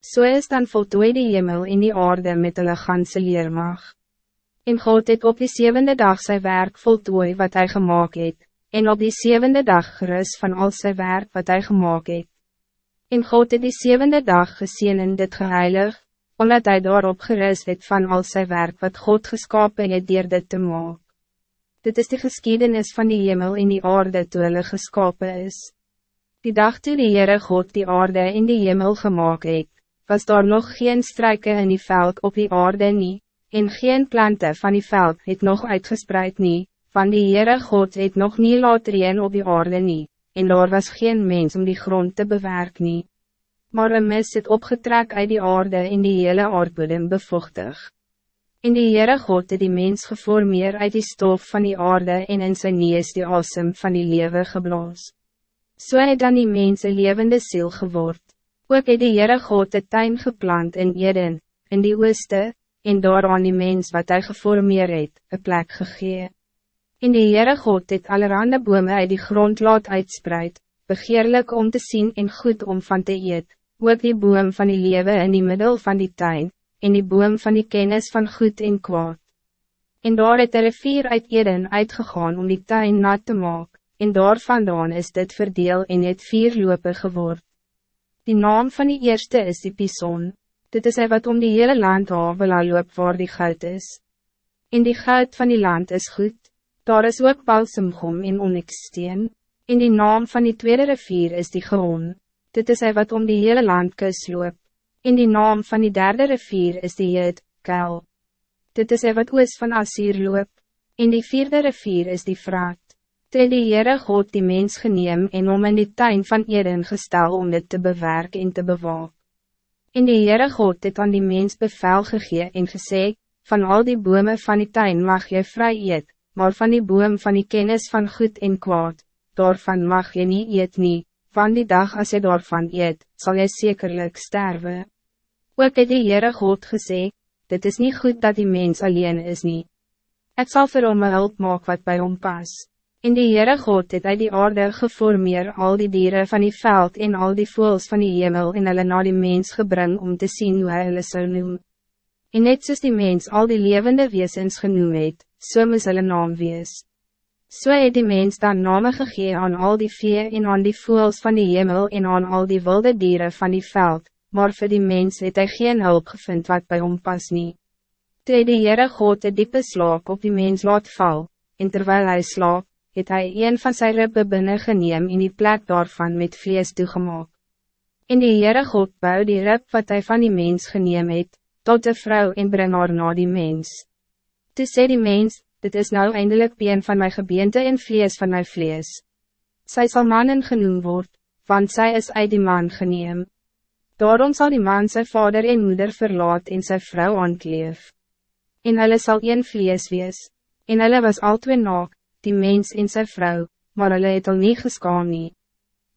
So is dan voltooi die hemel in die aarde met hulle ganse leermag. En God het op die zevende dag zijn werk voltooi wat hij gemaakt het, en op die zevende dag gerust van al zijn werk wat hij gemaakt het. En God het die zevende dag gezien in dit geheilig, omdat hij daarop gerust het van al zijn werk wat God geskapen het dier dit te maken. Dit is de geschiedenis van die hemel in die aarde toe hulle geskapen is. Die dag toe die Heere God die aarde in die hemel gemaakt het, was daar nog geen struiken in die veld op die aarde nie, en geen planten van die veld het nog uitgespreid nie, van die Heere God het nog nie laat reen op die aarde nie, en daar was geen mens om die grond te bewerk nie. Maar een mis het opgetrek uit die aarde in die hele aardbodem bevochtig. In die Heere God het die mens geformeer uit die stof van die aarde en in sy nees die asem van die lewe geblaas. So het dan die mens een levende ziel geword. Ook het die Heere God de tuin geplant in Eden, in die ooste, en daar aan die mens wat hij geformeer het, een plek gegee. In die Heere God het allerhande bome uit die grond laat uitspreid, begeerlijk om te zien en goed om van te eet, ook die boom van die lewe in die middel van die tuin, en die boom van die kennis van goed en kwaad. En daar het er een vier uit Eden uitgegaan om die tuin nat te maken, en daar vandaan is dit verdeel en het vier lopen geword. Die naam van die eerste is die Pison. Dit is hy wat om die hele land Havela loop waar die goud is. In die goud van die land is goed. Daar is ook balsemgom en onyxsteen. In die naam van die tweede rivier is die Geon. Dit is hy wat om die hele land kus loop. In die naam van die derde rivier is die Jid, Kel. Dit is hy wat oos van Assyr loop. In die vierde rivier is die Vraat. Toe die Heere God die mens geneem en om in die tuin van Eden gestel om dit te bewerken en te bewaak. En die Heere God het aan die mens bevel gegee en gesê, van al die bome van die tuin mag jy vry eet, maar van die boom van die kennis van goed en kwaad, daarvan mag je niet eet nie, van die dag als je daarvan eet, zal jy zekerlijk sterven. Ook het die Heere God gesê, dit is niet goed dat die mens alleen is nie. Het zal vir hom hulp maak wat bij hom pas. In die Heere God het uit die aarde geformeer al die dieren van die veld en al die voels van die hemel en hulle na die mens gebring om te zien hoe hy hulle sou noem. En net soos die mens al die levende wezens genoem het, so moes hulle naam wees. So het die mens dan name gegee aan al die vee en aan die voels van die hemel en aan al die wilde dieren van die veld, maar voor die mens het hy geen hulp gevind wat bij hom pas nie. Toe die Heere God een diepe slaap op die mens laat val, en terwijl hij slaap, het hij een van zijn ribbe binnen geneem in die plek daarvan met vlees toegemaak. In die Heere God bou die rib wat hij van die mens geneem het, tot de vrouw en breng haar na die mens. Toe sê die mens, dit is nou eindelijk peen van mijn gebeente en vlees van mijn vlees. Zij zal mannen genoemd worden, want zij is uit die man geneem. Daarom zal die man zijn vader en moeder verlaat en zijn vrouw aankleef. En hulle sal een vlees wees, en hulle was al twee naak, die mens en zijn vrouw, maar hulle het al nie geskaan nie.